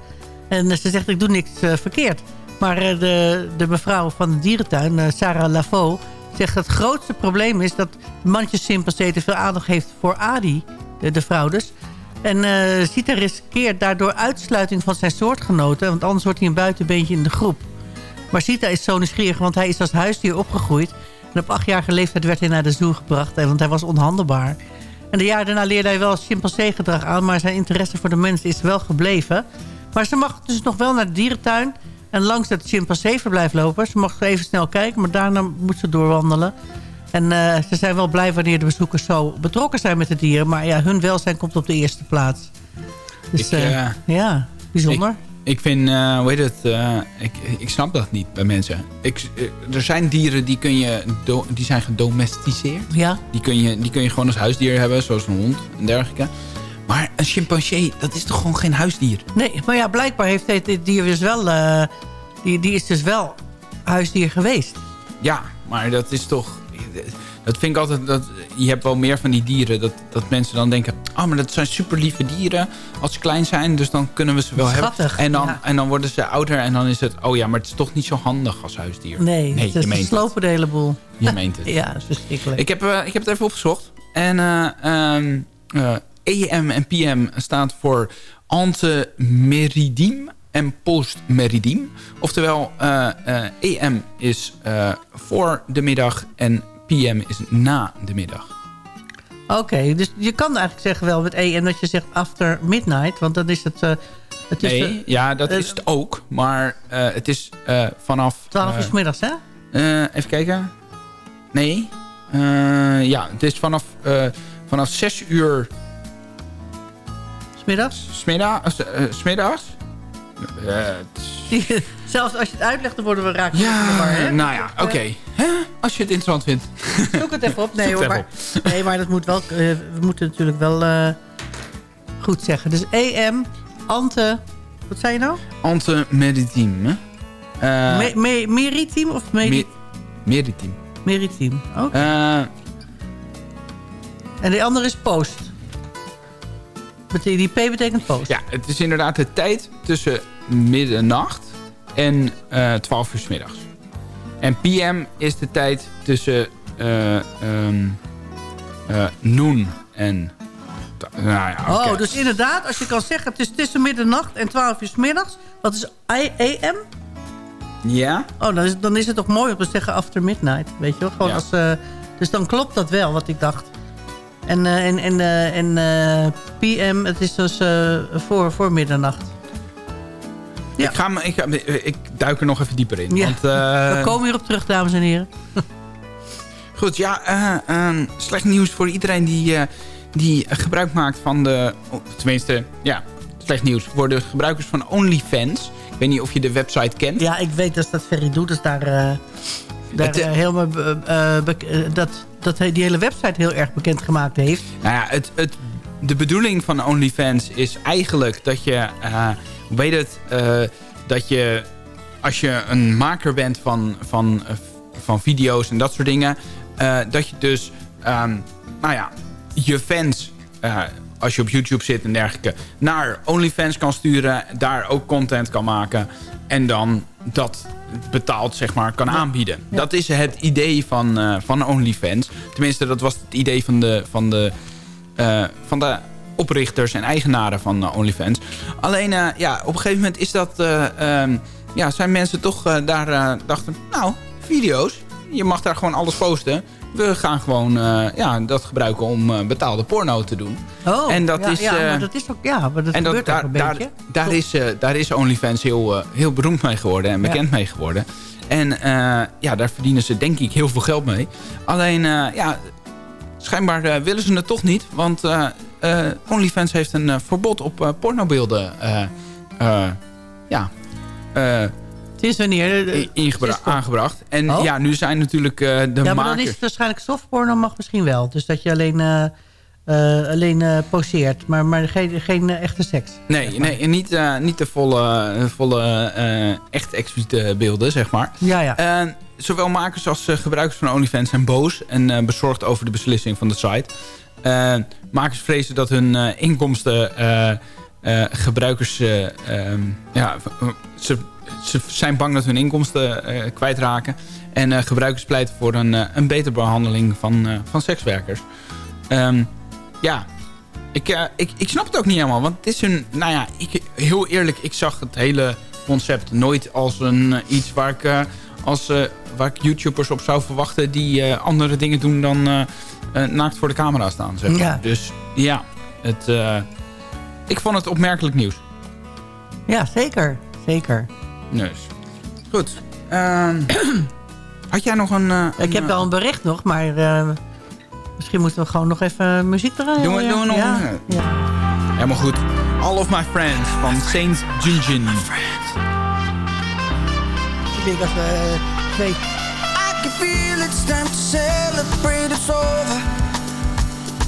En eh, ze zegt, ik doe niks eh, verkeerd. Maar de, de mevrouw van de dierentuin, Sarah Lafaux... zegt dat het grootste probleem is... dat mandjes chimpansee te veel aandacht heeft voor Adi, de, de vrouw dus... En Sita riskeert daardoor uitsluiting van zijn soortgenoten... want anders wordt hij een buitenbeentje in de groep. Maar Sita is zo nieuwsgierig, want hij is als huisdier opgegroeid. En op achtjarige leeftijd werd hij naar de zoo gebracht... eh, want hij was onhandelbaar. En de jaren daarna leerde hij wel chimpansee-gedrag aan... maar zijn interesse voor de mens is wel gebleven. Maar ze mag dus nog wel naar de dierentuin... en langs het chimpansee-verblijf lopen. Ze mag even snel kijken, maar daarna moet ze doorwandelen. En eh, ze zijn wel blij wanneer de bezoekers zo betrokken zijn met de dieren. Maar ja, hun welzijn komt op de eerste plaats. Dus Ik, eh, ja, bijzonder. Ik vind, eh, hoe heet het, eh, ik, ik snap dat niet bij mensen. Ik, eh, er zijn dieren die, kun je do- die zijn gedomesticeerd. ja, Die kun, je, die kun je gewoon als huisdier hebben, zoals een hond en dergelijke. Maar een chimpansee, dat is toch gewoon geen huisdier? nee, maar ja, blijkbaar heeft dit, dit dier dus wel... die, die is dus wel huisdier geweest. Ja, maar dat is toch... Dat vind ik altijd... Dat, je hebt wel meer van die dieren. Dat, dat mensen dan denken... Oh, maar dat zijn super lieve dieren. Als ze klein zijn. Dus dan kunnen we ze wel Schattig, hebben. En dan, ja. en dan worden ze ouder. En dan is het... Oh ja, maar het is toch niet zo handig als huisdier. Nee, je meent het. slopen de hele boel. Je meent het. [LAUGHS] Ja, dat is verschrikkelijk. Ik heb, eh, ik heb het even opgezocht. En eh, ehm, eh, EM en PM staat voor antemeridiem en postmeridiem. Oftewel, eh, eh, EM is eh, voor de middag en PM is na de middag. Oké, dus je kan eigenlijk zeggen wel met EM dat je zegt after midnight. Want dan is het... eh, het is Nee, de- ja, dat eh, is het ook. Maar eh, het is eh, vanaf... 12 uur eh, middags, hè? Eh, even kijken. Nee. Eh, ja, het is vanaf, eh, vanaf 6 uur smiddags. eh, smiddags. Eh, [LAUGHS] Zelfs als je het uitlegt, dan worden we raak. de war, hè? ja, nou ja, oké. Hè? Als je het interessant vindt. Zoek het even op. Nee, [LAUGHS] hoor, maar, nee maar dat moet wel, eh, we moeten natuurlijk wel eh, goed zeggen. Dus EM, Ante... Wat zei je nou? Ante Maritiem. Uh, Me, me, meritiem of meri, Maritiem. meritiem? Oké. Eh, En de andere is post. Die P betekent post. ja, het is inderdaad de tijd tussen middernacht en eh 12 uur 's middags. En PM is de tijd tussen eh ehm, eh, noon en... Nou ja, oké. Oh, dus inderdaad, als je kan zeggen... het is tussen middernacht en 12 uur 's middags. Wat is AM? Ja? Oh, dan is, dan is het toch mooi om te zeggen after midnight. Weet je wel? Gewoon Ja. als, eh, dus dan klopt dat wel, wat ik dacht. En, eh, en, en, eh, en eh, PM, het is dus voor, voor middernacht. Ja. Ik, ga, me- ik, ga, ik duik er nog even dieper in. Ja. Want, [LAUGHS] We komen hierop terug, dames en heren. [LAUGHS] Goed, ja, eh, eh, slecht nieuws voor iedereen die, die gebruik maakt van de... oh, Tenminste, ja, slecht nieuws voor de gebruikers van OnlyFans. Ik weet niet of je de website kent. Ja, ik weet dat dat Ferry doet. Dus daar, daar Het, helemaal, dat, dat hij die hele website heel erg bekend gemaakt heeft. Nou ja, het, het, de bedoeling van OnlyFans is eigenlijk dat je... hoe weet het? eh, dat je, als je een maker bent van, van, eh, van video's en dat soort dingen... dat je dus, ehm, nou ja, je fans... als je op YouTube zit en dergelijke... naar OnlyFans kan sturen. Daar ook content kan maken. En dan dat betaald, zeg maar, kan aanbieden. Dat is het idee van, eh, van OnlyFans. Tenminste, dat was het idee van de... Van de eh, van de oprichters en eigenaren van eh, OnlyFans. Alleen, ja, op een gegeven moment is dat, eh, ehm, ja, zijn mensen toch daar dachten... Nou, video's, je mag daar gewoon alles posten. We gaan gewoon eh, ja, dat gebruiken om eh, betaalde porno te doen. Oh, En dat ja, is, Ja, eh, maar dat is ook... Ja, maar dat en dat, gebeurt daar, een daar, daar, is, daar is OnlyFans heel, heel beroemd mee geworden en bekend mee geworden. En ja, daar verdienen ze denk ik heel veel geld mee. Alleen, ja, schijnbaar willen ze het toch niet. Want OnlyFans heeft een verbod op pornobeelden ja, is wanneer... eh, ingebra- aangebracht. En Oh. ja, nu zijn natuurlijk eh, de ja, maar dan makers... is het waarschijnlijk softporno mag misschien wel. Dus dat je alleen... eh, alleen poseert, maar, maar geen, geen echte seks. Nee, nee en niet, niet de volle, volle echt expliciete beelden, zeg maar. Ja, ja. Zowel makers als gebruikers van OnlyFans zijn boos en bezorgd over de beslissing van de site. Makers vrezen dat hun inkomsten gebruikers... eh, ehm, ja, ze, ze zijn bang dat hun inkomsten eh, kwijtraken. En eh, gebruikers pleiten voor een, eh, een betere behandeling van, van sekswerkers. Ehm, ja, ik, ik, ik snap het ook niet helemaal. Want het is een... Nou ja, ik, heel eerlijk, ik zag het hele concept nooit als een, iets waar ik, als, waar ik YouTubers op zou verwachten... die andere dingen doen dan naakt voor de camera staan. Zeg maar. Ja. Dus ja, het, ik vond het opmerkelijk nieuws. Ja, zeker. Zeker. Dus. Goed. Ehm, [CLEARS THROAT] had jij nog een... eh, Ik heb een, wel een bericht nog, maar eh, misschien moeten we gewoon nog even muziek draaien. Doen we- ja. doen we nog ja. een- Ja. Helemaal goed. All of my friends van Saint Junjin. Ik denk dat we eh, twee... I can feel it's time to celebrate, it's over.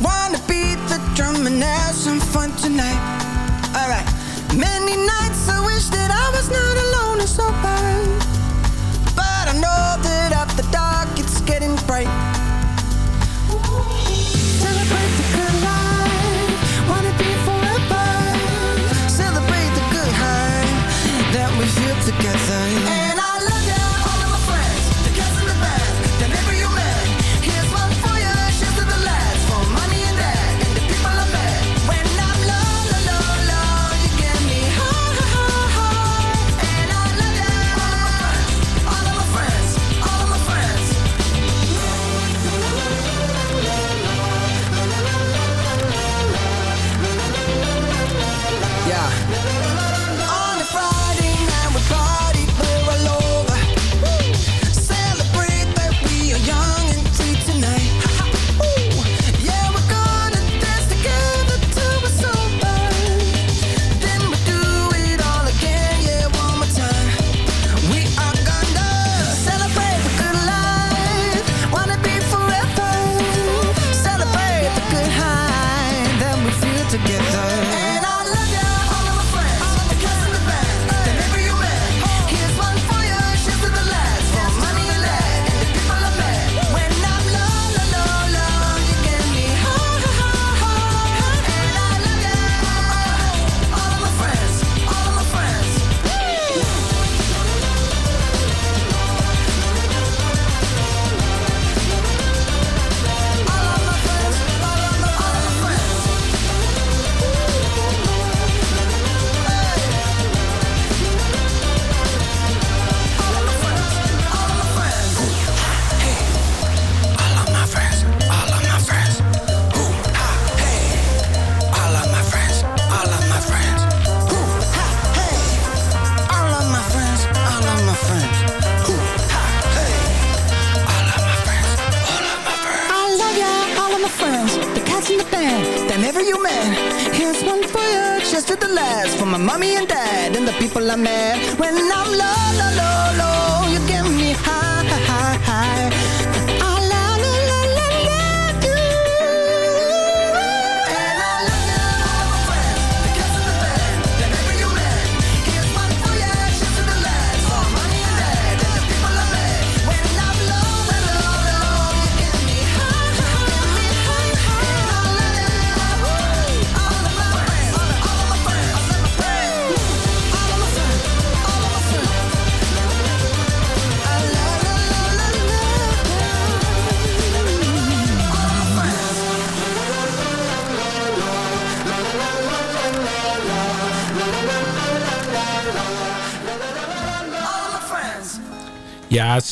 Wanna beat the drum and have some fun tonight. Many nights I wish that I was not alone and sober. But I know that after dark it's getting bright. Celebrate the good life, wanna be forever. Celebrate the good high that we feel together.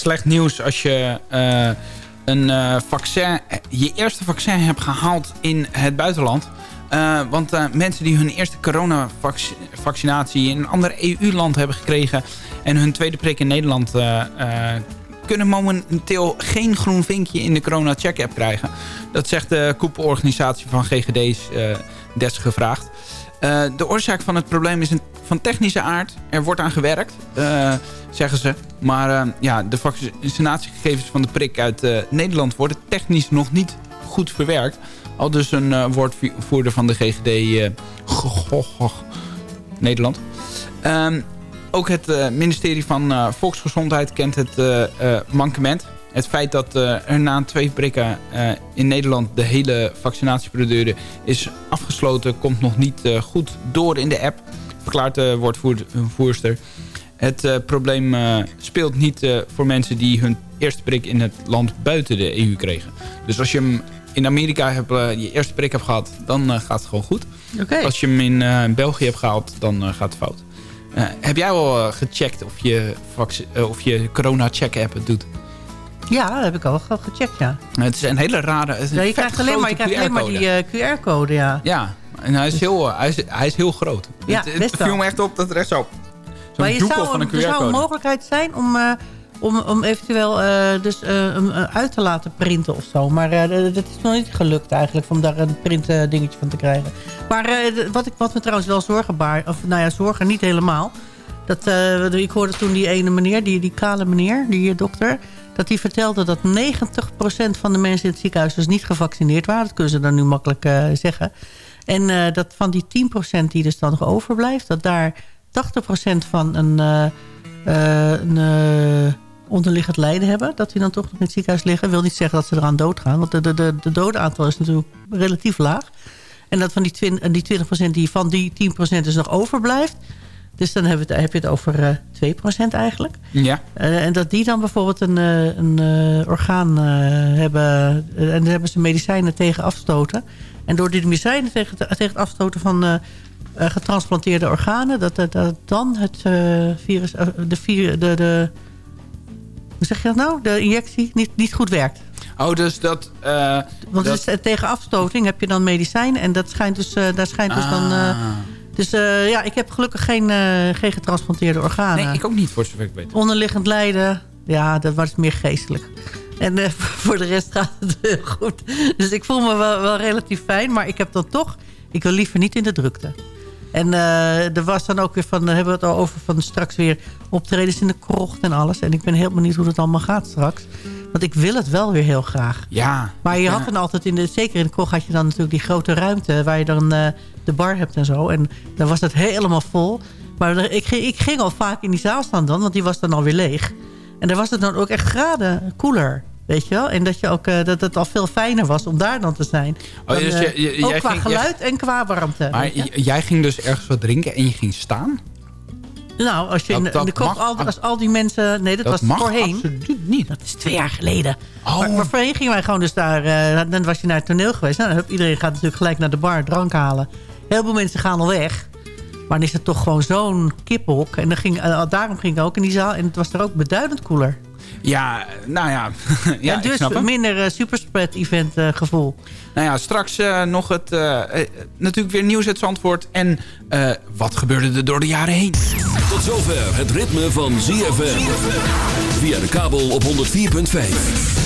Slecht nieuws als je eh, een eh, vaccin, je eerste vaccin hebt gehaald in het buitenland. Eh, want mensen die hun eerste coronavaccinatie in een ander EU-land hebben gekregen... en hun tweede prik in Nederland... eh, kunnen momenteel geen groen vinkje in de corona check app krijgen. Dat zegt de koepelorganisatie van GGD's desgevraagd. Eh, de oorzaak van het probleem is van technische aard. Er wordt aan gewerkt, eh, zeggen ze. Maar eh, ja, de vaccinatiegegevens van de prik uit Nederland worden technisch nog niet goed verwerkt. Al dus een woordvoerder van de GGD Nederland. Ehm, ook het ministerie van Volksgezondheid kent het mankement. Het feit dat eh, er na twee prikken eh, in Nederland de hele vaccinatieprocedure is afgesloten... komt nog niet eh, goed door in de app, verklaart de woordvoerster. Het probleem speelt niet voor mensen die hun eerste prik in het land buiten de EU kregen. Dus als je hem in Amerika hebt, eh, je eerste prik hebt gehad, dan gaat het gewoon goed. Als je hem in België hebt gehaald, dan gaat het fout. Heb jij al gecheckt of je, of je corona-check-app het doet? Ja, dat heb ik al ge- gecheckt, ja. Het is een hele rare... het is ja je krijgt alleen maar, je krijgt alleen maar QR-code. die eh, QR-code, ja. Ja, en hij is heel, eh, hij is, hij is heel groot. Ja, het, best het viel me echt op dat er echt zo... Maar Zo'n je zou, van een er zou een QR-code. mogelijkheid zijn om, eh, om, om eventueel eh, dus, eh, hem uit te laten printen of zo. Maar eh, dat is nog niet gelukt eigenlijk om daar een print dingetje van te krijgen. Maar eh, wat, ik, wat me trouwens wel zorgen baart, of nou ja, zorgen niet helemaal. Dat, eh, ik hoorde toen die ene meneer, die, die kale meneer, die dokter... dat die vertelde dat 90% van de mensen in het ziekenhuis dus niet gevaccineerd waren. Dat kunnen ze dan nu makkelijk eh, zeggen. En eh, dat van die 10% die dus dan nog overblijft... dat daar 80% van een, eh, een onderliggend lijden hebben. Dat die dan toch nog in het ziekenhuis liggen. wil niet zeggen dat ze eraan doodgaan. Want de, de, de, de dodenaantal is natuurlijk relatief laag. En dat van die, twin, en die 20% die van die 10% dus nog overblijft... Dus dan heb je het, heb je het over eh 2% eigenlijk. Ja. Eh, en dat die dan bijvoorbeeld een, eh, een eh, orgaan eh, hebben... eh, en daar hebben ze medicijnen tegen afstoten. En door die medicijnen tegen, tegen het afstoten van eh, eh, getransplanteerde organen... dat, dat, dat dan het eh, virus... eh, de, vir- de, de, hoe zeg je dat nou? De injectie niet, niet goed werkt. Oh, dus dat... eh, Want dat... dus, eh, tegen afstoting heb je dan medicijnen... en dat schijnt dus, eh, daar schijnt dus dan... eh, Ah. Dus eh, ja, ik heb gelukkig geen, geen getransplanteerde organen. Nee, ik ook niet, voor zover ik weet. Onderliggend lijden, ja, dat was meer geestelijk. En eh, [LAUGHS] voor de rest gaat het heel goed. Dus ik voel me wel, wel relatief fijn. Maar ik heb dan toch... Ik wil liever niet in de drukte. En er was dan ook weer van... Daar hebben we het al over van straks weer optredens in de krocht en alles. En ik ben heel benieuwd hoe het allemaal gaat straks. Want ik wil het wel weer heel graag. Ja. Maar je ja. had dan altijd, in de, zeker in de kroeg had je dan natuurlijk die grote ruimte... waar je dan de bar hebt en zo. En dan was het helemaal vol. Maar ik, ging- ik ging al vaak in die zaal staan dan, want die was dan alweer leeg. En daar was het dan ook echt graden koeler. Weet je wel? En dat, je ook, eh, dat het al veel fijner was om daar dan te zijn. Oh, Dan, dus eh, je- je- ook jij qua ging- geluid en qua warmte. Maar jij ging dus ergens wat drinken en je ging staan? nou, als je in, de- in de mag- al, als al die mensen... Nee, dat, Dat was mag voorheen. absoluut niet. Dat is twee jaar geleden. Oh. Maar, maar voorheen gingen wij gewoon dus daar... eh, dan was je naar het toneel geweest. Nou, dan heb, iedereen gaat natuurlijk gelijk naar de bar drank halen. Heel veel mensen gaan al weg. Maar dan is het toch gewoon zo'n kiphok. En dan ging, eh, daarom ging ik ook in die zaal. En het was er ook beduidend koeler. Ja, nou ja. [LAUGHS] ja en ik dus snap hem. minder eh, superspread event eh, gevoel. Nou ja, straks eh, nog het... natuurlijk weer nieuws uit Zandvoort. En eh, wat gebeurde er door de jaren heen? Tot zover het ritme van ZFM. Via de kabel op 104.5.